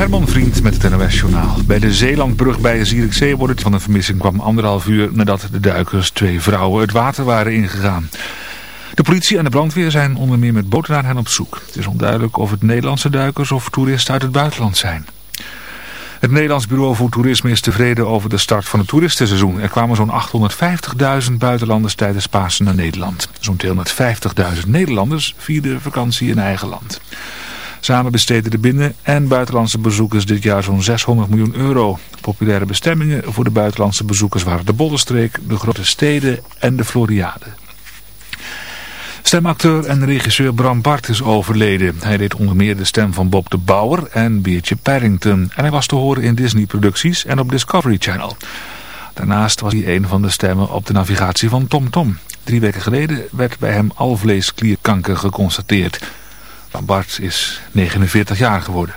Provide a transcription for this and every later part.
Herman Vriend met het NOS Journaal. Bij de Zeelandbrug bij Zierikzee wordt het van een vermissing kwam anderhalf uur nadat de duikers twee vrouwen het water waren ingegaan. De politie en de brandweer zijn onder meer met boten naar hen op zoek. Het is onduidelijk of het Nederlandse duikers of toeristen uit het buitenland zijn. Het Nederlands Bureau voor Toerisme is tevreden over de start van het toeristenseizoen. Er kwamen zo'n 850.000 buitenlanders tijdens Pasen naar Nederland. Zo'n 250.000 Nederlanders vierden vakantie in eigen land. Samen besteden de binnen- en buitenlandse bezoekers dit jaar zo'n 600 miljoen euro. Populaire bestemmingen voor de buitenlandse bezoekers waren de Bollenstreek, de grote steden en de Floriade. Stemacteur en regisseur Bram Bart is overleden. Hij deed onder meer de stem van Bob de Bauer en Beertje Parrington. En hij was te horen in Disney-producties en op Discovery Channel. Daarnaast was hij een van de stemmen op de navigatie van TomTom. Tom. Drie weken geleden werd bij hem alvleesklierkanker geconstateerd. Bram Bart is 49 jaar geworden.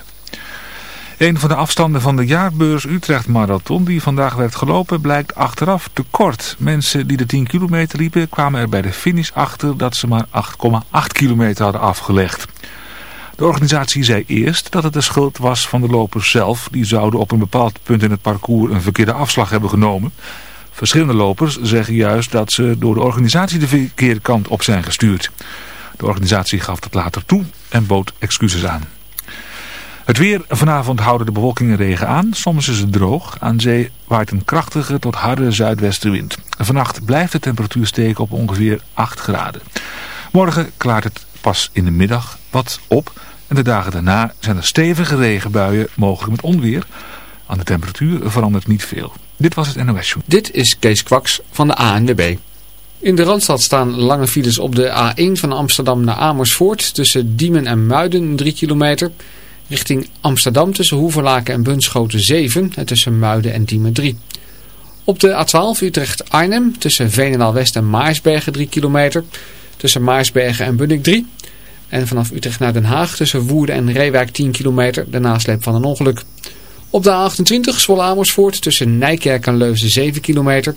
Een van de afstanden van de jaarbeurs Utrecht Marathon die vandaag werd gelopen blijkt achteraf te kort. Mensen die de 10 kilometer liepen kwamen er bij de finish achter dat ze maar 8,8 kilometer hadden afgelegd. De organisatie zei eerst dat het de schuld was van de lopers zelf. Die zouden op een bepaald punt in het parcours een verkeerde afslag hebben genomen. Verschillende lopers zeggen juist dat ze door de organisatie de verkeerde kant op zijn gestuurd. De organisatie gaf dat later toe en bood excuses aan. Het weer. Vanavond houden de bewolking en regen aan. Soms is het droog. Aan zee waait een krachtige tot harde zuidwestenwind. Vannacht blijft de temperatuur steken op ongeveer 8 graden. Morgen klaart het pas in de middag wat op. En de dagen daarna zijn er stevige regenbuien, mogelijk met onweer. Aan de temperatuur verandert niet veel. Dit was het NOS Show. Dit is Kees Kwaks van de ANWB. In de Randstad staan lange files op de A1 van Amsterdam naar Amersfoort. Tussen Diemen en Muiden 3 kilometer... Richting Amsterdam tussen Hoeverlaken en Bunschoten 7 en tussen Muiden en Diemen 3. Op de A12 Utrecht-Arnhem tussen Veenendaal West en Maarsbergen 3 kilometer. Tussen Maarsbergen en Bunnik 3. En vanaf Utrecht naar Den Haag tussen Woerden en Reewijk 10 kilometer. De nasleep van een ongeluk. Op de A28 Zwolle Amersfoort tussen Nijkerk en Leusden 7 kilometer.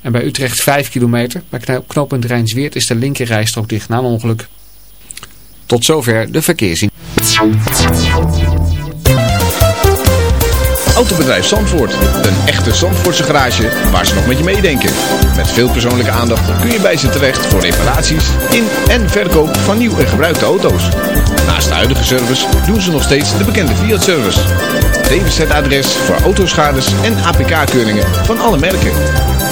En bij Utrecht 5 kilometer. Bij knooppunt Rijnsweert is de linkerrijstrook dicht na een ongeluk. Tot zover de verkeersin. Autobedrijf Zandvoort. Een echte Zandvoortse garage waar ze nog met je meedenken. Met veel persoonlijke aandacht kun je bij ze terecht voor reparaties in en verkoop van nieuw en gebruikte auto's. Naast de huidige service doen ze nog steeds de bekende Fiat-service. DWZ-adres voor autoschades en APK-keuringen van alle merken.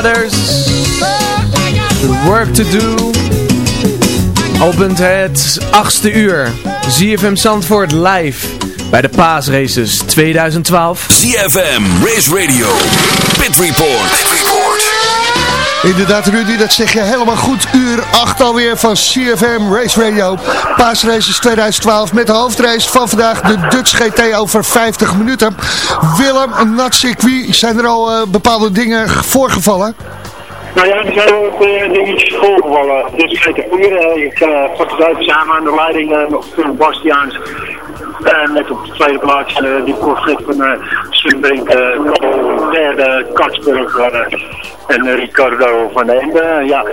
Brothers. Work to do. Opent het achtste uur. ZFM Zandvoort live bij de Paasraces 2012. ZFM Race Radio. Pit Report. Pit Report. Inderdaad Rudy, dat zeg je helemaal goed. Uur 8 alweer van CFM Race Radio. Paasraces 2012 met de hoofdrace van vandaag. De Dutch GT over 50 minuten. Willem, een nat. Zijn er al uh, bepaalde dingen voorgevallen? Nou ja, er zijn ook uh, dingetjes voorgevallen. Dus kijk, hier, ik uh, het uit samen aan de leiding uh, Phil Bastiaans. En net op de tweede plaats uh, die conflict van uh, Sunbrink, uh, derde Katsburg en Ricardo van de Ende. ja,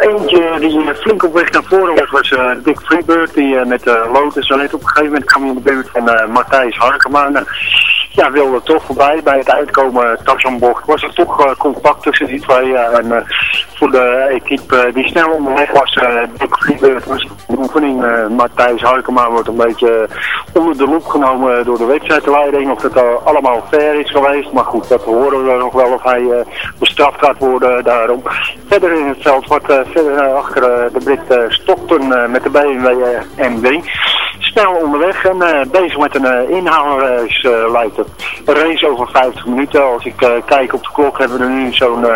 eentje die flink op weg naar voren was, was Dick Freebird, die met Lotus zo net op een gegeven moment kwam in de buurt van Matthijs Harkema. Ja, wilde toch voorbij. Bij het uitkomen taxonbocht was er toch contact tussen die twee. en voor de equipe die snel onderweg was, Freebird was de oefening. Matthijs Harkema wordt een beetje onder de loep genomen door de wedstrijdleiding. Of dat allemaal fair is geweest. Maar goed, dat horen we nog wel of hij uh, bestraft gaat worden daarom. Verder in het veld uh, verder achter uh, de Brit Stockton met de BMW MW. Snel onderweg en bezig met een inhaalrace race over 50 minuten. Als ik kijk op de klok hebben we er nu zo'n,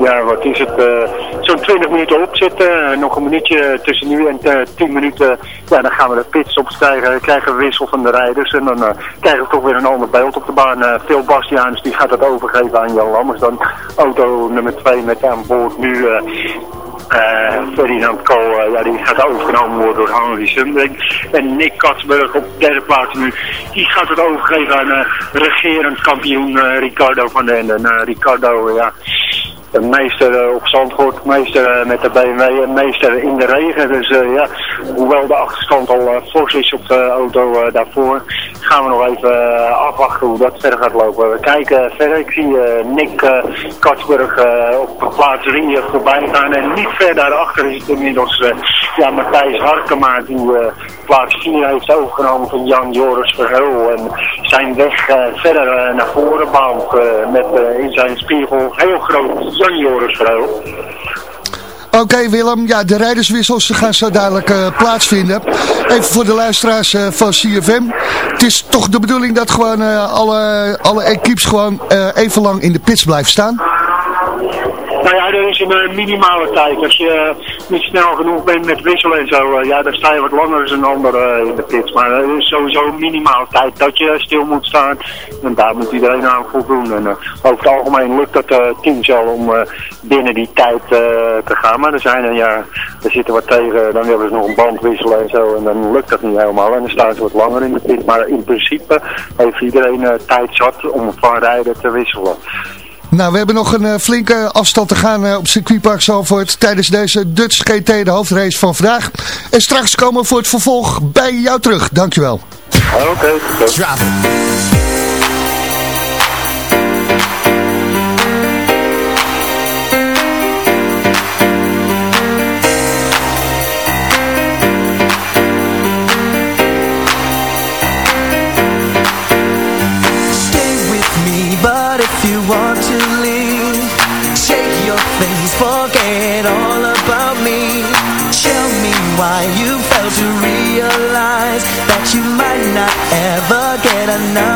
ja wat is het, zo'n 20 minuten op zitten. nog een minuutje tussen nu en 10 minuten. Ja, dan gaan we de pits opstijgen. Krijgen we wissel van de rijders. En dan krijgen we toch weer een ander beeld op de baan. Phil Bastiaans die gaat het overgeven aan Jan Lammers. Dan auto nummer 2 met aan boord nu... Uh, Ferdinand Kool, ja, die gaat overgenomen worden door Henry Sundring. En Nick Katsburg op de derde plaats nu, die gaat het overgeven aan regerend kampioen Ricardo van den Ende. Ricardo, ja, meester op Zandvoort, meester met de BMW meester in de regen. Dus uh, ja, hoewel de achterstand al fors is op de auto daarvoor, gaan we nog even afwachten hoe dat verder gaat lopen. We kijken verder, ik zie Nick Katsburg op plaats 3 voorbij gaan en niet ver daarachter is het inmiddels ja, Matthijs Harkema die plaats 4 heeft overgenomen van Jan Joris Verheul en zijn weg verder naar voren bouwt met in zijn spiegel heel groot Jan Joris Verheul. Oké Willem, ja, de rijderswissels gaan zo dadelijk plaatsvinden. Even voor de luisteraars van CFM. Het is toch de bedoeling dat gewoon alle, alle equipes gewoon even lang in de pits blijven staan? Nou ja, er is een minimale tijd. Als je niet snel genoeg bent met wisselen en zo, ja, dan sta je wat langer dan een ander in de pits. Maar er is sowieso een minimale tijd dat je stil moet staan. En daar moet iedereen aan voldoen. En over het algemeen lukt dat teams al om binnen die tijd te gaan. Maar er zijn er, ja, er zitten wat tegen, dan willen ze nog een band wisselen en zo. En dan lukt dat niet helemaal. En dan staan ze wat langer in de pit. Maar in principe heeft iedereen tijd zat om van rijden te wisselen. Nou, we hebben nog een uh, flinke afstand te gaan uh, op circuitpark Zalvoort tijdens deze Dutch GT, de hoofdrace van vandaag. En straks komen we voor het vervolg bij jou terug. Dankjewel. Oké. Okay, ever get another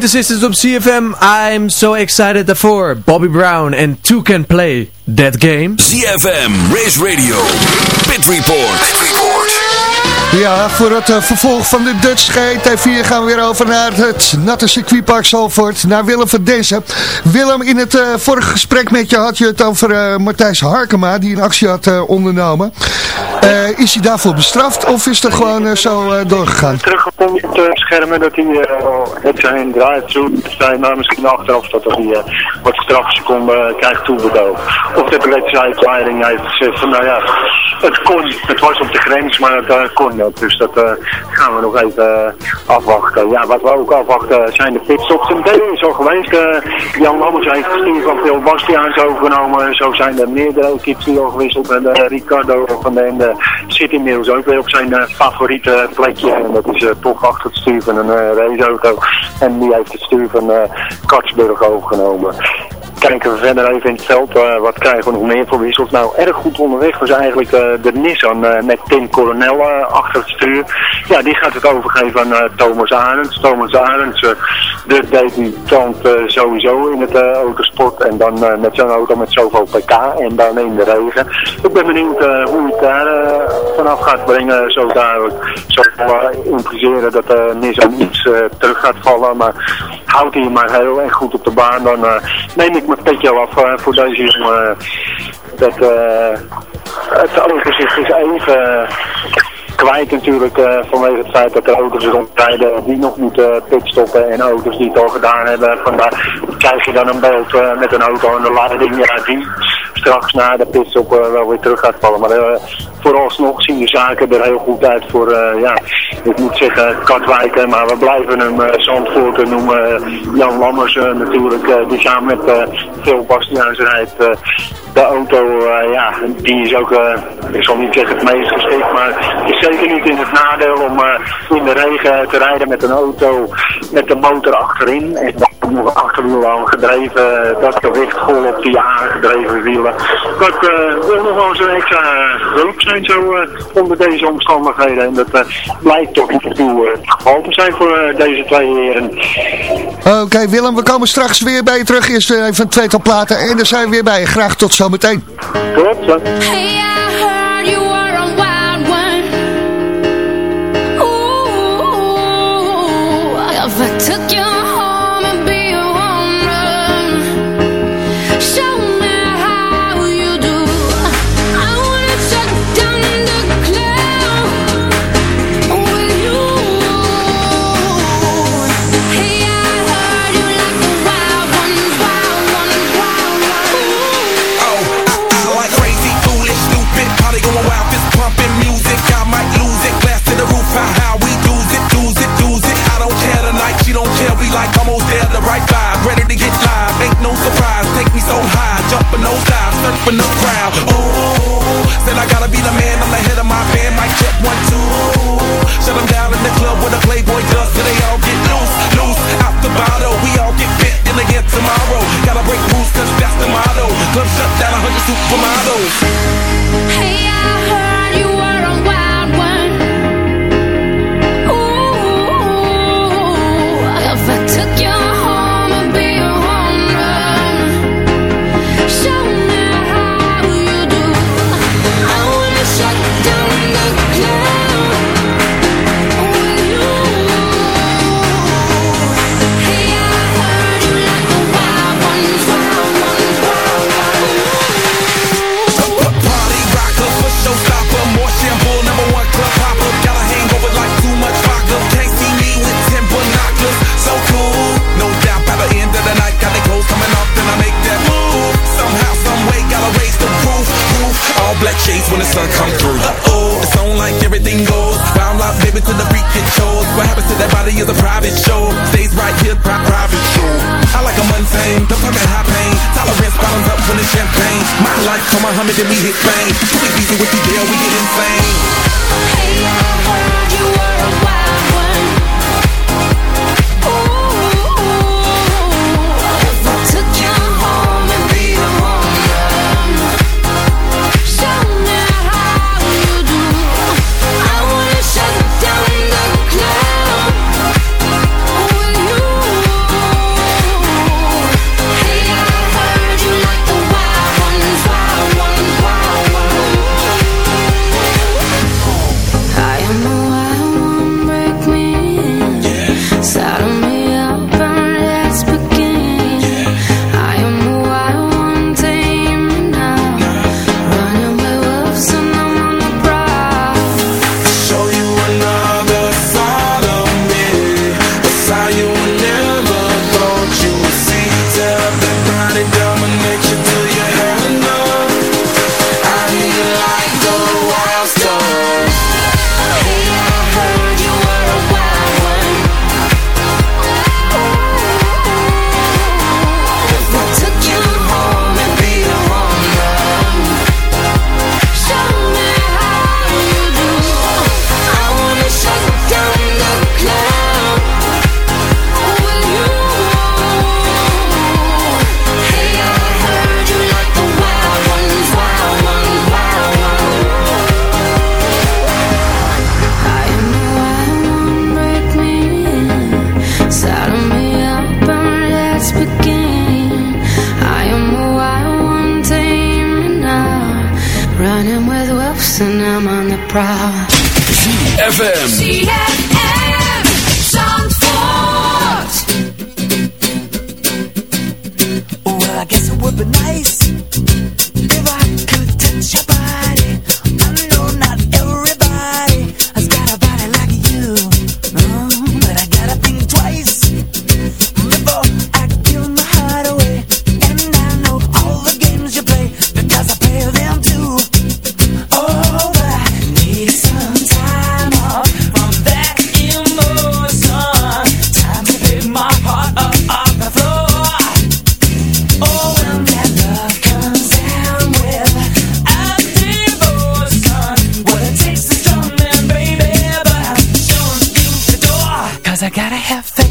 Pointer Sisters op CFM. I'm so excited for Bobby Brown and Two Can Play That Game. CFM, Race Radio, Pit Report. Pit Report. Ja, voor het uh, vervolg van de Dutch GT4 gaan we weer over naar het natte circuitpark Zalvoort, naar Willem van Densen. Willem, in het uh, vorige gesprek met je had je het over uh, Matthijs Harkema, die een actie had ondernomen. is hij daarvoor bestraft of is dat gewoon zo doorgegaan? Teruggekomen op de schermen dat hij het zijn drive-thru zijn, maar misschien achteraf dat hij wat strafseconden krijgt toebedoeld. Of de beleidsuitleiding heeft gezegd van nou ja, het kon, het was op de grens, maar het kon dus dat uh, gaan we nog even uh, afwachten. Ja, wat we ook afwachten zijn de pitstops. En dat is al geweest. Jan Lammers heeft stuur van Phil Bastiaans overgenomen. Zo zijn er meerdere equipes die al gewisseld. En Ricardo van de zit inmiddels ook weer op zijn favoriete plekje. En dat is toch achter het stuur van een raceauto. En die heeft het stuur van Katsburg overgenomen kijken we verder even in het veld. Uh, wat krijgen we nog meer voor wissels? Nou, erg goed onderweg was eigenlijk uh, de Nissan uh, met Tim Coronel achter het stuur. Ja, die gaat het overgeven aan Thomas Arends. Thomas Arends, de debutant sowieso in het autosport. En dan met zo'n auto met zoveel pk en dan in de regen. Ik ben benieuwd hoe het daar vanaf gaat brengen. Zo dadelijk zal impliceren dat Nissan iets terug gaat vallen. Maar houdt hij maar heel erg goed op de baan, dan neem ik mijn petje af uh, voor deze jongen. Dat uh, het overzicht is even kwijt natuurlijk vanwege het feit dat er auto's rondrijden die nog moeten pitstoppen en auto's die het al gedaan hebben. Vandaar krijg je dan een beeld met een auto aan de leiding ja, die straks na de pitstop uh, wel weer terug gaat vallen. Maar vooralsnog zien de zaken er heel goed uit voor, ja, ik moet zeggen Katwijken, maar we blijven hem uh, noemen. Jan Lammers natuurlijk, die samen met Phil Bastiaans rijdt de auto, uh, ja, die is ook, uh, ik zal niet zeggen het meest geschikt, maar is zeker niet in het nadeel om uh, in de regen te rijden met een auto met de motor achterin. Dan nog een achterwiel aan gedreven, dat gewicht vol op die aangedreven wielen. Dat wil nog wel eens een extra hulp zijn zo onder deze omstandigheden. En dat blijkt toch niet toe het geval te zijn voor deze twee heren. Oké Willem, we komen straks weer bij je terug. Eerst even een tweetal platen en dan zijn we weer bij je. Graag tot zometeen. Tot zo. Surfing the crowd. Ooh, said I gotta be the man, I'm the head of my band, mic check one, two. Shut them down in the club with a Playboy does, so they all get loose, loose, out the bottle. We all get fit in again tomorrow. Gotta break rules, cause that's the motto. Club shut down, a hundred supermodels. 'Cause I gotta have faith.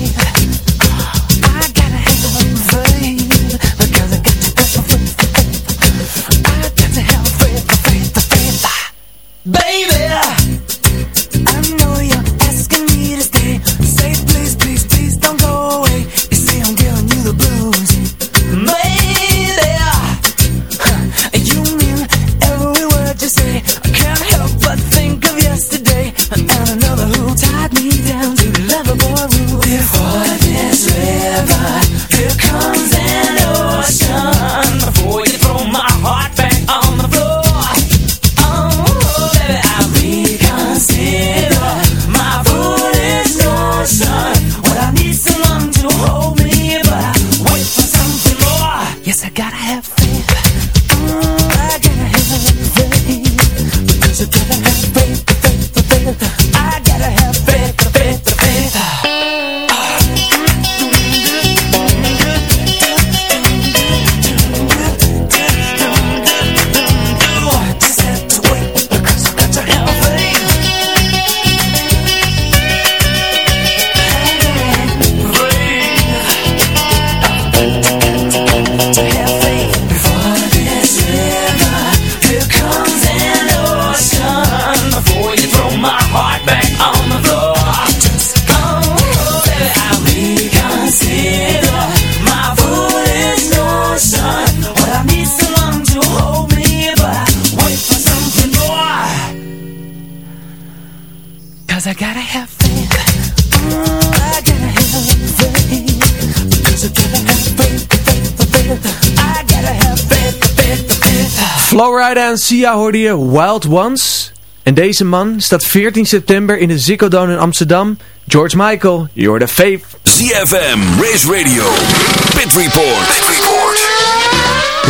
Flowrider en Sia hoorde je Wild Ones. En deze man staat 14 september in de Ziggo in Amsterdam. George Michael, you're the faith. ZFM, Race Radio, Pit Report. Pit Report.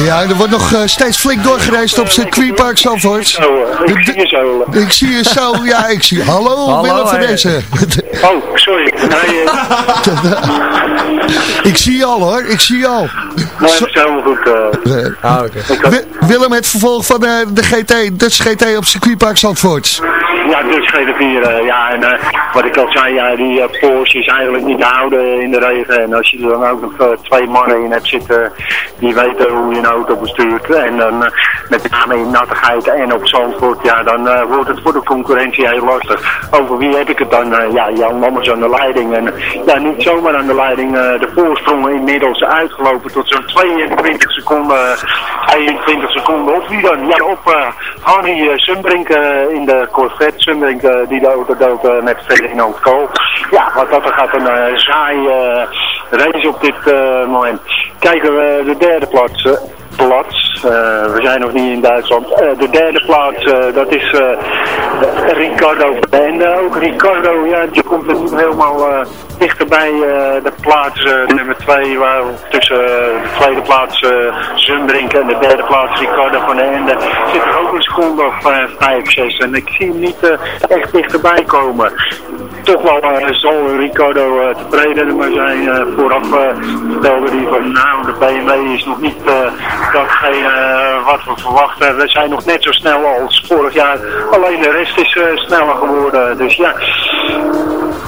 Ja, er wordt nog eh, steeds flink doorgereisd op circuitpark Zandvoort. Ik zie je zo. Ik zie je zo, ja, ik zie... Hallo, Hallo, Willem van deze. Oh, sorry. Nee, eh, ik zie je al hoor, ik zie je al. nee, dat is helemaal goed. eh. Eh, Ah, oké. Willem, het vervolg van eh, de GT, Dutch GT op circuitpark Zandvoort. Ja, dus GT4, eh, ja, en eh, wat ik al zei, ja, die eh, Porsche is eigenlijk niet te houden in de regen. En als je er dan ook nog twee mannen in hebt zitten die weten hoe je een auto bestuurt. En dan met name in nattigheid en op Zandvoort, ja, dan wordt het voor de concurrentie heel lastig. Over wie heb ik het dan? Ja, Jan Lammers aan de leiding. En ja, niet zomaar aan de leiding. de voorsprong inmiddels uitgelopen tot zo'n 22 seconden. 22 seconden. Of wie dan? Ja, op Harry Sumbrink in de Corvette. Sumbrink eh, die de auto dood eh, met Ferdinand Kool. Ja, wat dat er gaat een eh, saai race op dit moment. Kijken we de derde plaats. Plaats. Eh, we zijn nog niet in Duitsland. Eh, de derde plaats, eh, dat is Ricardo en eh, ook Ricardo, ja, die komt er niet helemaal dichterbij de plaats nummer 2, waar tussen de tweede plaats Zumbrink en de derde plaats Ricardo van den Ende zit er ook een seconde of 5, 6 en ik zie hem niet echt dichterbij komen. Toch wel zal Ricardo eh, tevreden maar zijn. vooraf vertelde hij van nou de BMW is nog niet datgene eh, wat we verwachten. We zijn nog net zo snel als vorig jaar. Alleen de rest is eh, sneller geworden. Dus ja,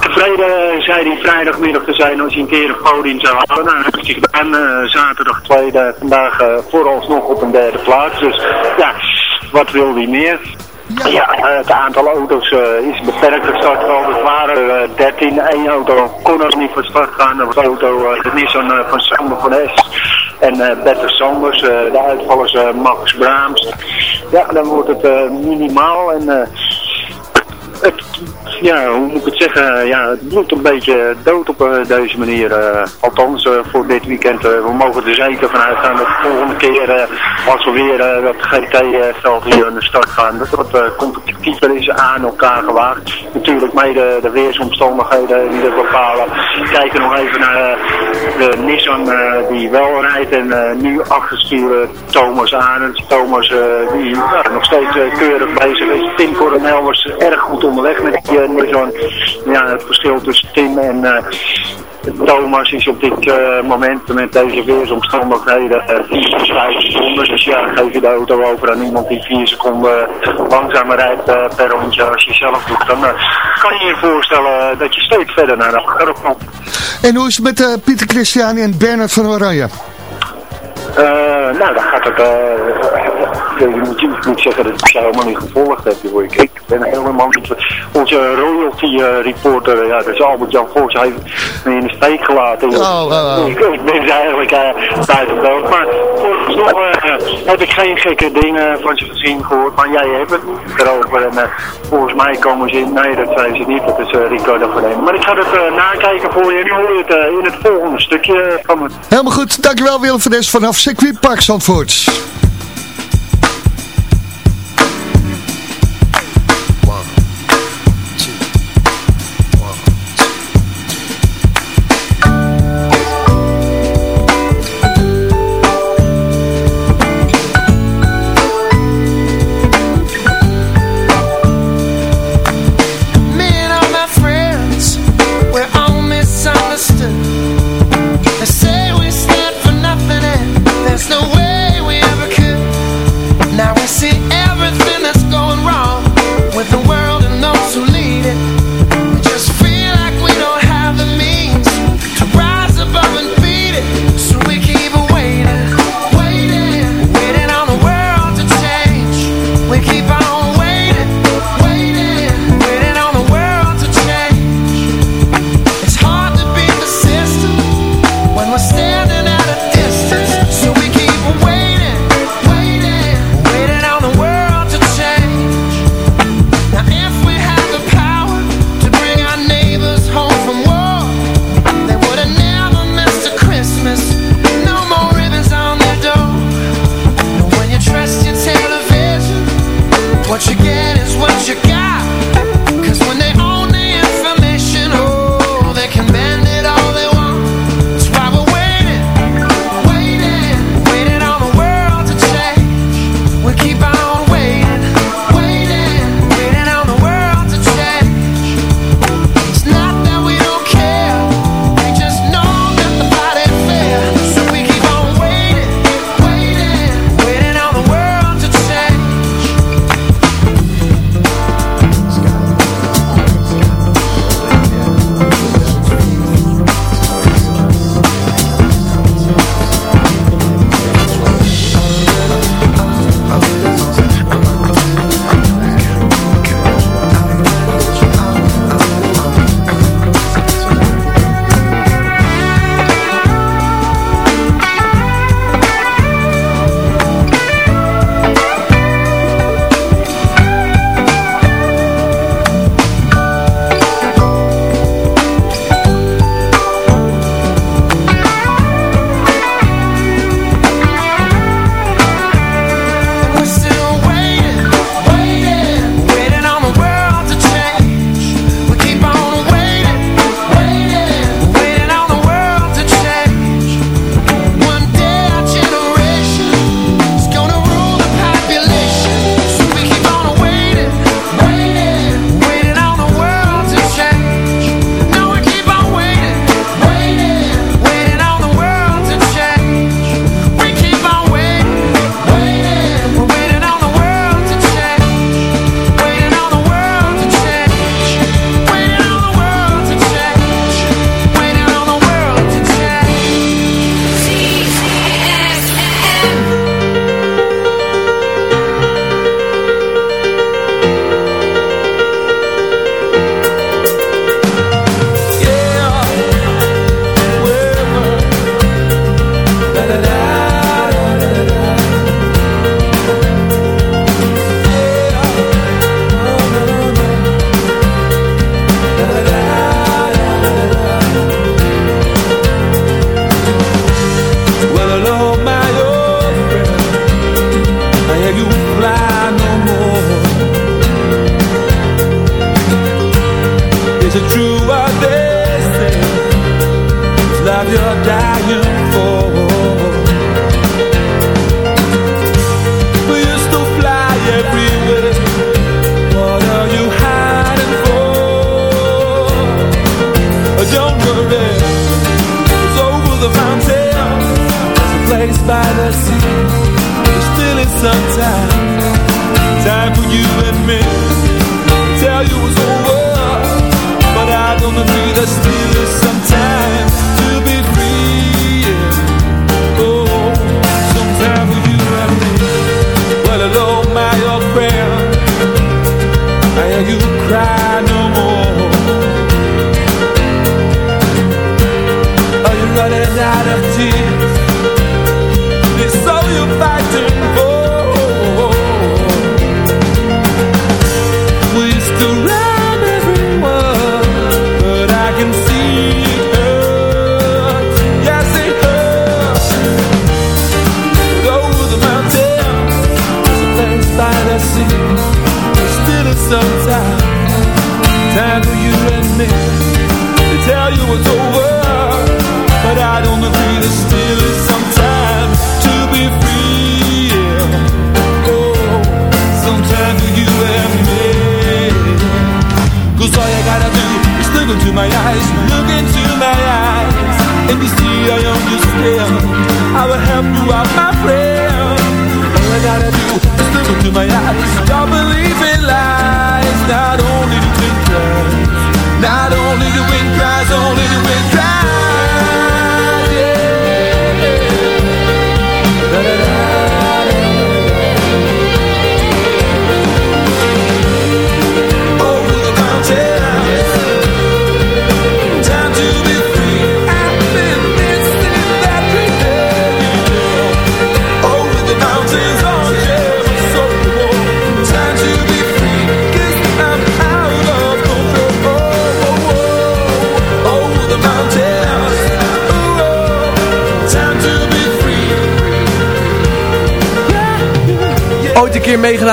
tevreden zei hij vrijdagmiddag te zijn als hij een keer een podium zou halen. Nou, heeft hij gedaan. Eh, zaterdag tweede, vandaag eh, vooralsnog op een derde plaats. Dus ja, wat wil hij meer? Ja, het aantal auto's eh, is beperkt. Het start al, het waren er 13. Eén auto kon er niet van start gaan. Dat was de auto, de Nissan van Sander van S. En eh Bertus Sanders, eh, de uitvallers eh, Max Braams. ja, dan wordt het minimaal en het, ja, hoe moet ik het zeggen, ja, het bloedt een beetje dood op eh, deze manier. eh, althans, eh, voor dit weekend. we mogen er zeker vanuit gaan dat de volgende keer, als we weer dat GT-veld hier aan de start gaan, dat wat competitiever is aan elkaar gewaagd. Natuurlijk mede de weersomstandigheden die dat bepalen. Kijken nog even naar de Nissan die wel rijdt en nu achtersturen Thomas aan. Thomas die nog steeds keurig bezig is. Tim Coronel was erg goed onderweg met die eh. Ja, het verschil tussen Tim en eh, Thomas is op dit eh, moment met deze weersomstandigheden eh 5 seconden. Dus ja, geef je de auto over aan iemand die 4 seconden langzamer rijdt per rondje als je zelf doet. Dan kan je je voorstellen dat je steeds verder naar achteren komt. En hoe is het met Pieter Christian en Bernard van Oranje? Eh, nou, dan gaat het... eh je moet, je moet zeggen dat ik ze helemaal niet gevolgd heb. Ik, ik ben helemaal niet... Onze royalty eh, reporter, ja, dat is Albert-Jan Vos, hij heeft me in de steek gelaten. Oh, oh, oh. Ik, ik ben ze eigenlijk buiten beeld. Maar vooralsnog heb ik geen gekke dingen van ze gezien gehoord. Maar jij hebt het erover. En volgens mij komen ze in... Nee, dat zijn ze niet. Dat is Ricardo van Heen. Maar ik ga het nakijken voor je. En nu hoor je het in het volgende stukje van me. Helemaal goed, dankjewel Willem van Des vanaf Circuit Park Zandvoort.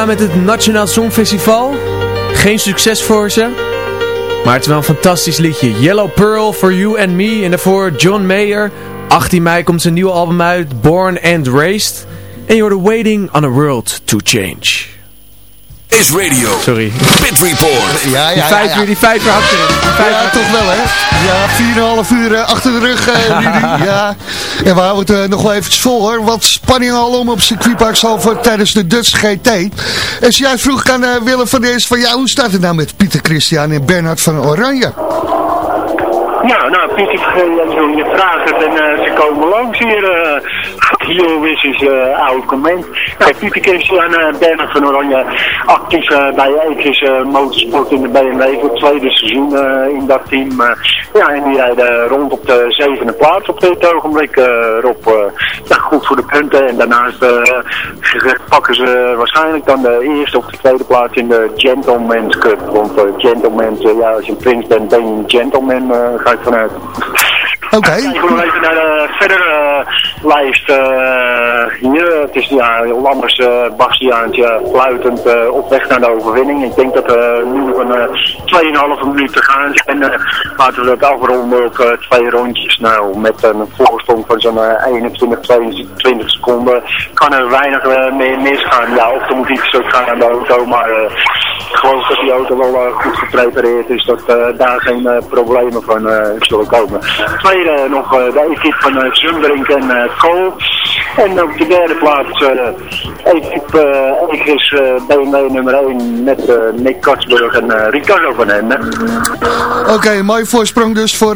Meegedaan met het Nationaal Songfestival. Geen succes voor ze. Maar het is wel een fantastisch liedje. Yellow Pearl, For You and Me. En daarvoor John Mayer. 18 mei komt zijn nieuwe album uit. Born and Raised. En je hoorde Waiting on a World to Change. Is Radio. Sorry. Pit Report. Ja, Die ja, vijf ja. uur, die vijf uur achter. Die vijf Ja, uur- toch wel, hè? Ja, 4,5 uur eh, achter de rug, eh, Rudy. Ja. En we houden het eh, nog wel eventjes vol, hoor. Wat spanning al om op circuitpark Zalvoort tijdens de Dutch GT. En jij vroeg aan eh, Willem van Dees van... Ja, hoe staat het nou met Pieter Christian en Bernhard van Oranje? Ja, nou, Pieter, je, je vraagt het en eh, ze komen langs hier. eh Eurowiss is eh oud comment. Nou, Pieter Christian en Bernard van Oranje actief eh, bij Ekis eh, Motorsport in de BMW voor het tweede seizoen in dat team. ja, en die rijden rond op de zevende plaats op dit ogenblik. Rob, ja, goed voor de punten. En daarnaast pakken ze waarschijnlijk dan de eerste of de tweede plaats in de Gentleman's Cup. Want Gentleman, ja, als je een prins bent, ben je een gentleman, ga ik vanuit. Oké. Kijken we even naar de verdere eh, lijst eh, hier. Het is ja, Lammers, uh, Bastiaantje, fluitend eh, op weg naar de overwinning. Ik denk dat er nu nog een uh, 2,5 minuut te gaan zijn. En laten we dat afronden op eh, twee rondjes. Nou, met een voorsprong van zo'n 21, 22 seconden kan er weinig eh, meer misgaan. Ja, of er moet iets ook gaan aan de auto, maar eh, ik geloof dat die auto wel eh, goed geprepareerd is. Dat eh, daar geen eh, problemen van eh, zullen komen. Tweede nog eh, de equipe van uh, en Kool. En op de derde plaats equipe Egris BMW nummer 1 met Nick Katsburg en Ricardo van Ende. Oké, okay, voorsprong dus voor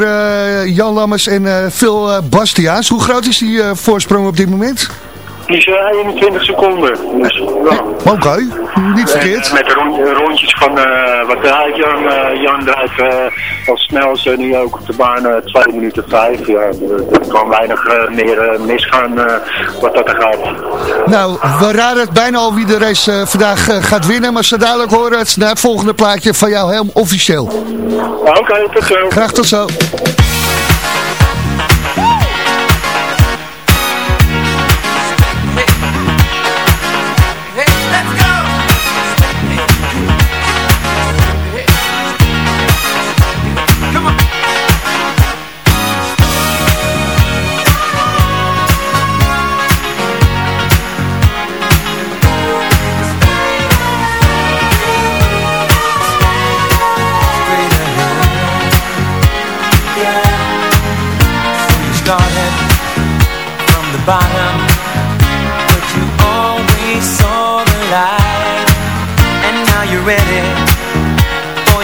Jan Lammers en Phil Bastiaans. Hoe groot is die voorsprong op dit moment? Is uh, 21 seconden. Dus, ja. Oké, okay. niet verkeerd. En, met de rond, rondjes van uh, wat draait Jan, uh, Jan draait uh, als snelste nu ook op de baan uh, 2 minuten 5. Ja, er kan weinig meer misgaan wat dat er gaat. Nou, we raden het bijna al wie de race vandaag gaat winnen, maar zo dadelijk horen het naar het volgende plaatje van jou helemaal officieel. Oké, okay, tot zo. Graag tot zo.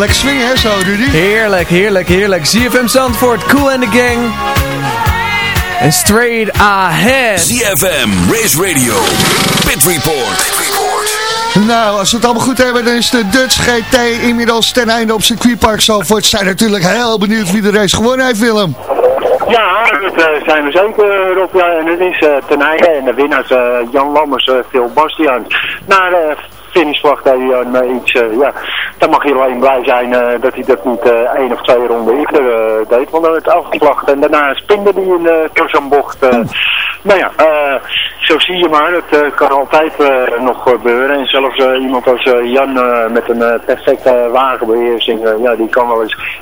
lekker swingen, hè, zo, Rudy? Heerlijk, heerlijk, heerlijk. ZFM Zandvoort, Cool and the Gang. En straight ahead. ZFM, Race Radio, Pit Report. Nou, als we het allemaal goed hebben, dan is de Dutch GT inmiddels ten einde op circuitpark Zalvoort. Zijn natuurlijk heel benieuwd wie de race gewonnen heeft, Willem. Ja, dat eh, zijn we zeker, Rob. Ja, en het is eh, ten einde. En de winnaars eh, Jan Lammers, eh, Phil Bastiaan. Naar de finishvlag deed hij een, eh, iets, eh, ja, dan mag je alleen blij zijn eh, dat hij dat niet eh, één of twee ronden eerder eh, deed. Want dan werd afgevlacht. En daarna spinde hij in de Tarzanbocht. eh nou ja, zo zie je maar. Eh, kan altijd nog gebeuren. En zelfs iemand als Jan met een perfecte wagenbeheersing, eh, ja, die kan wel eens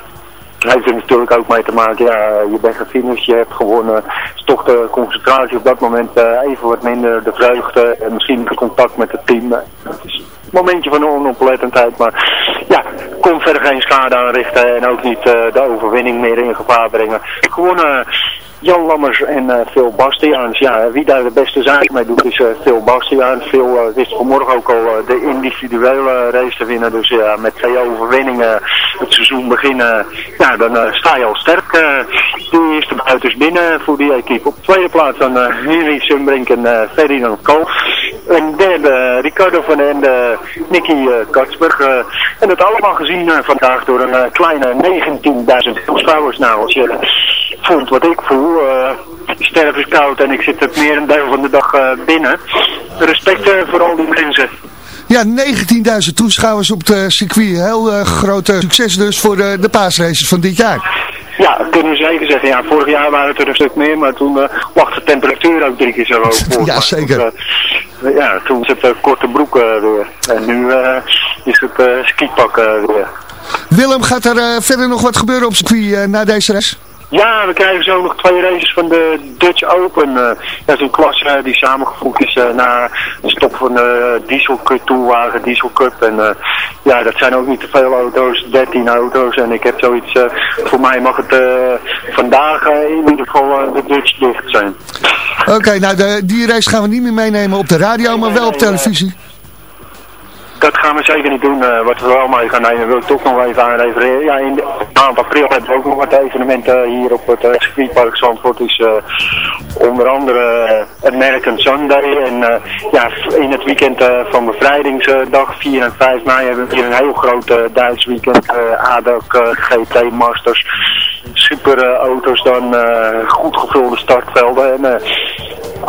heeft er natuurlijk ook mee te maken, ja, je bent gefinished, je hebt gewonnen. toch de concentratie op dat moment even wat minder, de vreugde en misschien het contact met het team. Het is momentje van onoplettendheid, maar ja, kon verder geen schade aanrichten en ook niet eh, de overwinning meer in gevaar brengen. Gewonnen Jan Lammers en eh, Phil Bastiaans. Ja, wie daar de beste zaak mee doet is eh, Phil Bastiaans. Phil eh, wist vanmorgen ook al de individuele race te winnen. Dus ja, met twee overwinningen het seizoen beginnen, ja, dan sta je al sterk. de eerste buitens binnen voor die equipe. Op tweede plaats dan uh, Henry Sumbrink en uh, Ferdinand Kool. En derde Ricardo van Ende, Nicky uh, Katsburg. en dat allemaal gezien vandaag door een kleine 19.000 toeschouwers. Nou, als voelt wat ik voel, eh sterf is koud en ik zit het meer een deel van de dag eh, binnen. Respect eh, voor al die mensen. Ja, 19.000 toeschouwers op het circuit. Heel eh, groot succes dus voor de, de paasraces van dit jaar. Ja, dat kunnen we zeker zeggen. Ja, vorig jaar waren het er een stuk meer, maar toen eh, lag de temperatuur ook drie keer zo hoog. voor. Ja, zeker. toen, ja, toen het eh, korte broek weer. En nu is het skipak weer. Willem, gaat er verder nog wat gebeuren op circuit na deze race? Ja, we krijgen zo nog twee races van de Dutch Open. Eh, dat is een klasse eh, die samengevoegd is eh, na de stop van de Diesel Cup, Diesel Cup. En ja, dat zijn ook niet te veel auto's, 13 auto's. En ik heb zoiets, voor mij mag het vandaag in ieder geval de Dutch dicht zijn. Oké, nou de, die race gaan we niet meer meenemen op de radio, maar wel op televisie. Dat gaan we zeker niet doen. Eh, wat we wel mee gaan nemen, wil ik toch nog even aan refereren. Ja, in de maand april hebben we ook nog wat evenementen hier op het uh, circuitpark Zandvoort. is eh, onder andere American Sunday. En ja, in het weekend van bevrijdingsdag 4 en 5 mei hebben we hier een heel groot Duits weekend. ADAC, GT Masters. Super auto's dan, goed gevulde startvelden. En,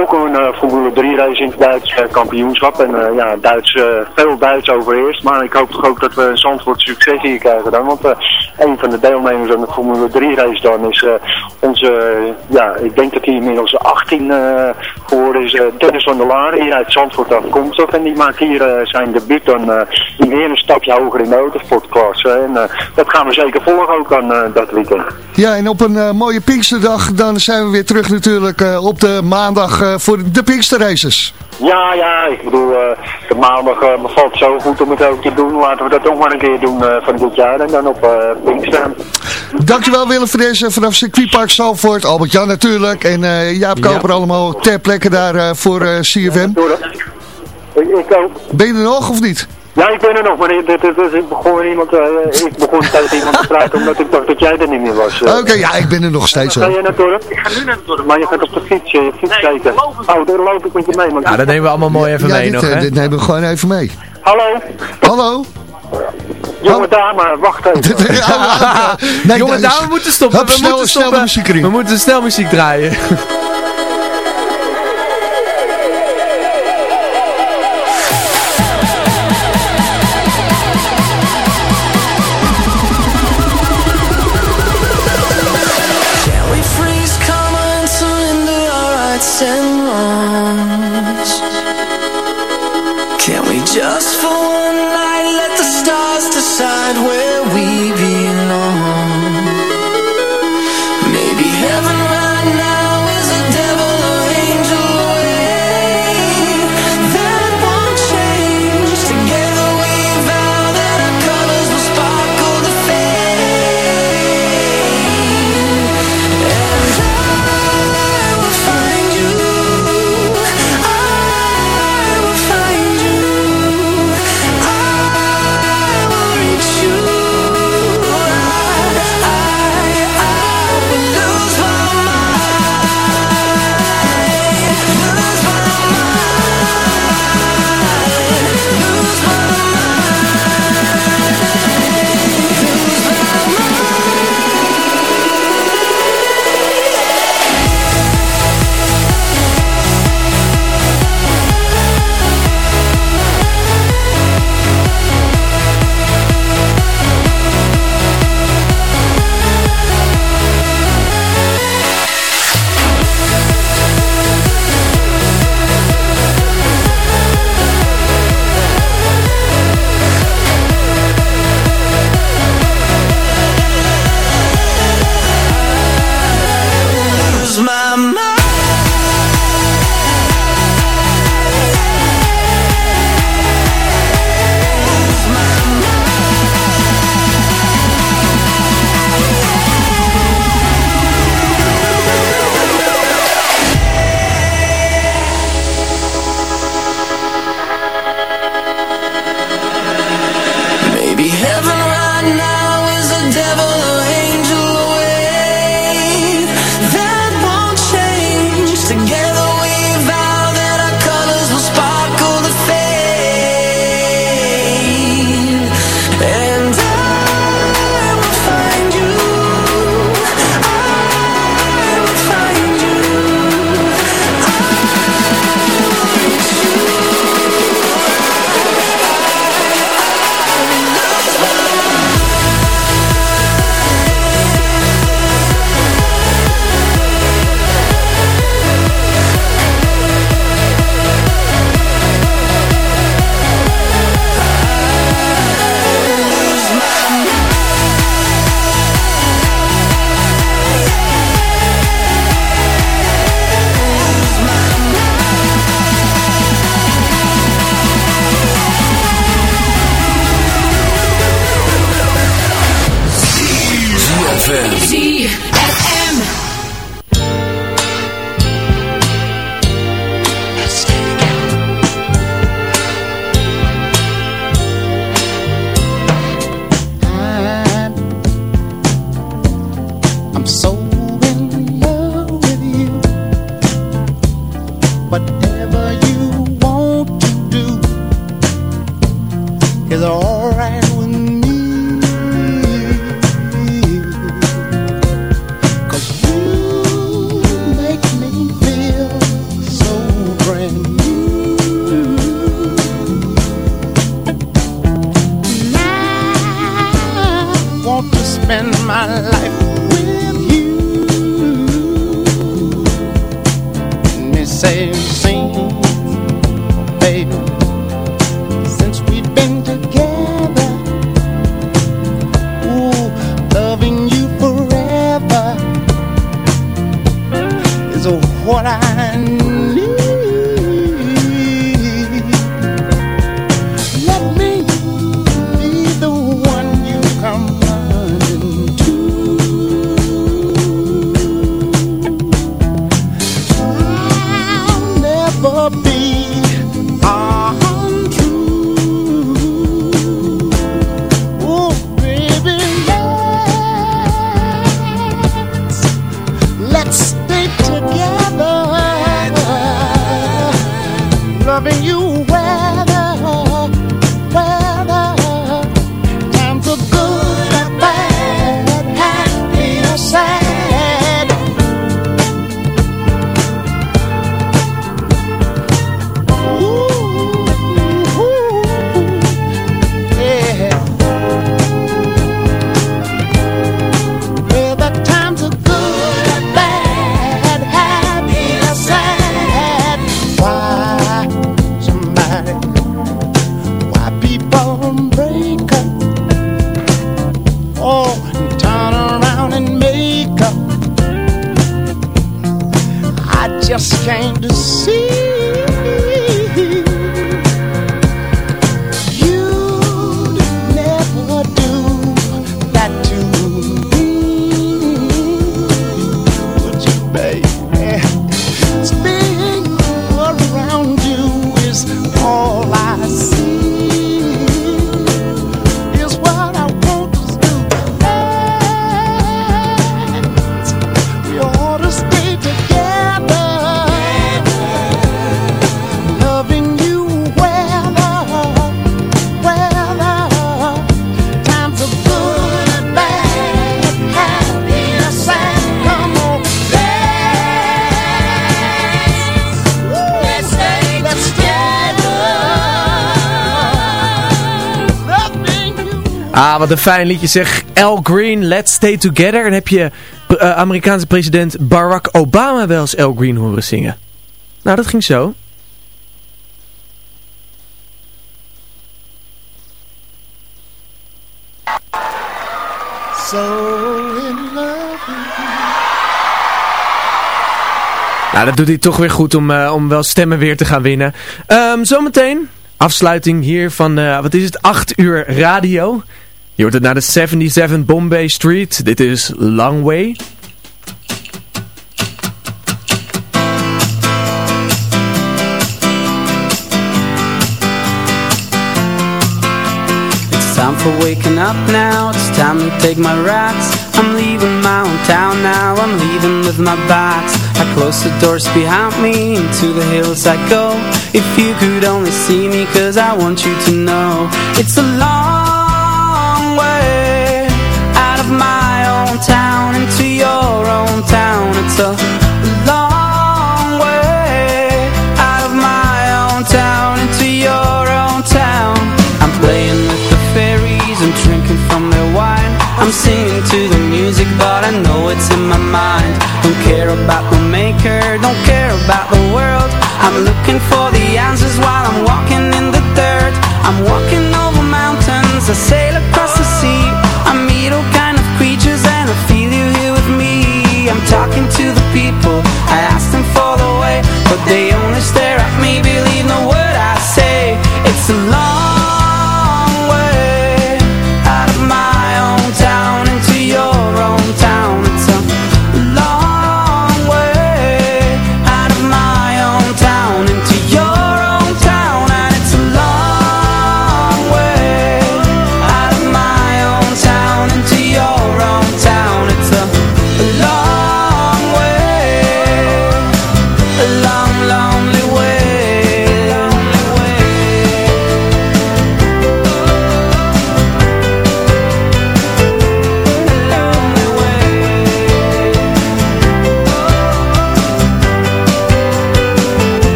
ook een Formule 3 race in het Duits kampioenschap. En ja, Duits, veel Duits overheerst. Maar ik hoop toch ook dat we een Zandvoort succes hier krijgen dan. Want eh, een van de deelnemers aan de Formule 3 race dan is eh, onze, ja, ik denk dat hij inmiddels 18 eh, geworden is. eh, Dennis van der Laar, hier uit Zandvoort afkomstig. En die maakt hier zijn debuut dan weer een stapje hoger in de autosportklasse. En dat gaan we zeker volgen ook aan dat weekend. Ja, en op een mooie Pinksterdag dan zijn we weer terug natuurlijk op de maandag voor de Pinksterraces. Ja, ja, ik bedoel, eh, de maandag eh, bevalt zo goed om het ook te doen. Laten we dat ook maar een keer doen eh, van dit jaar en dan op uh, Pinkster. Dankjewel Willem voor deze vanaf circuitpark Zalvoort. Albert-Jan natuurlijk en eh, Jaap Koper allemaal ter plekke daar eh, voor eh, CFM. Ik, ik ook. Ben je er nog of niet? Ja, ik ben er nog, maar dit, dit, dit, ik begon iemand, eh, ik begon tegen iemand te praten omdat ik dacht dat jij er niet meer was. eh. Oké, ja, ik ben er nog steeds Ga hoor. jij naar het dorp? Ik ga nu naar het dorp. Maar je gaat op de fiets, je fiets kijken. Oh, daar loop ik met je mee. Maar Ja, dat nemen we allemaal mooi even Ja, mee dit, nog, eh, hè? dit nemen we gewoon even mee. Hallo? Hallo? Jonge dame, wacht even. Nee, Jongen, dat is- daar we moeten stoppen. Hup, we snel- moeten snel stoppen. muziek erin. We moeten snel muziek draaien. wat een fijn liedje zeg. Al Green, Let's Stay Together. En heb je eh, Amerikaanse president Barack Obama wel eens Al Green horen zingen? Nou, dat ging zo. So in love. Nou, dat doet hij toch weer goed om, eh, om wel stemmen weer te gaan winnen. Ehm, zometeen, afsluiting hier van, eh, wat is het, 8 uur radio. Je hoort het naar de 77 Bombay Street. Dit is Long Way. It's time for waking up now, it's time to take my rats I'm leaving my hometown now, I'm leaving with my bags I close the doors behind me, into the hills I go. If you could only see me, cause I want you to know. It's a long out of my own town into your own town. It's a long way out of my own town into your own town. I'm playing with the fairies and drinking from their wine. I'm singing to the music but I know it's in my mind. Don't care about the maker, don't care about the world. I'm looking for the answers while I'm walking in the dirt. I'm walking over mountains, I sail talking to the people, I ask them for the way But they only stare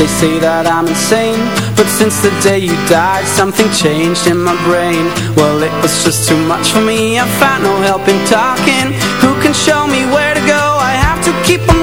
They say that I'm insane But since the day you died Something changed in my brain Well, it was just too much for me I found no help in talking Who can show me where to go? I have to keep on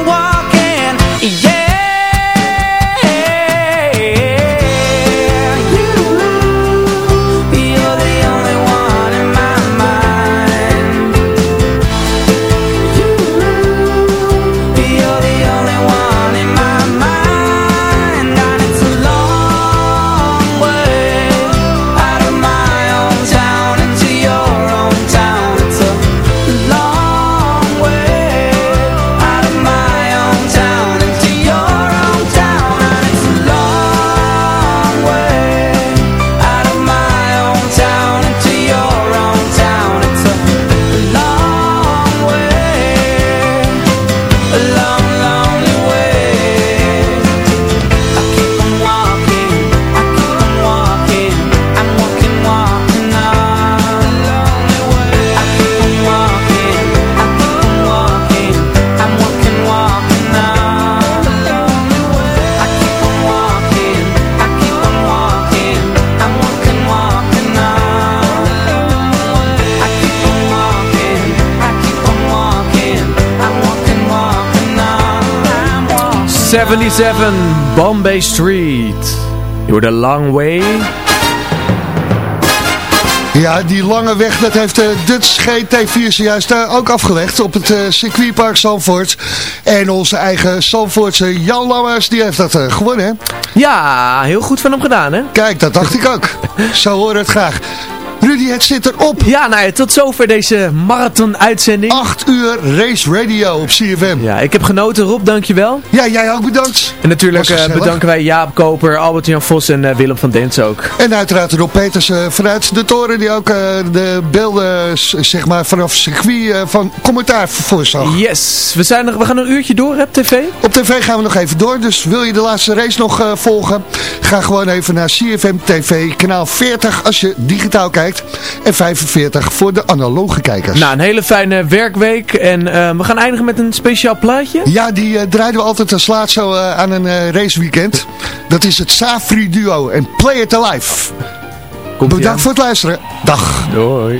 77 Bombay Street. Door de Long Way. Ja, die lange weg, dat heeft de Dutch GT4 zojuist uh, ook afgelegd op het uh, circuitpark Zandvoort. En onze eigen Zandvoortse Jan Lammers, die heeft dat gewonnen, hè? Ja, heel goed van hem gedaan, hè? Kijk, dat dacht ik ook. Zo hoor het graag. Rudy, het zit erop. Ja, nou ja, tot zover deze marathon-uitzending. 8 uur race radio op CFM. Ja, ik heb genoten. Rob, dankjewel. Ja, jij ook bedankt. En natuurlijk uh, gezellig. bedanken wij Jaap Koper, Albert-Jan Vos en uh, Willem van Dens ook. En uiteraard Rob Peters uh, vanuit de toren die ook de beelden zeg maar vanaf circuit van commentaar voorzag. Yes, we, zijn we gaan een uurtje door op tv. Op tv gaan we nog even door, dus wil je de laatste race nog volgen? Ga gewoon even naar CFM TV kanaal 40 als je digitaal kijkt. En 45 voor de analoge kijkers. Nou, een hele fijne werkweek. En uh, we gaan eindigen met een speciaal plaatje. Ja, die uh, draaiden we altijd als laat zo uh, aan een raceweekend. Dat is het Safri duo en Play It Alive. Komt Bedankt voor het luisteren. Dag. Doei.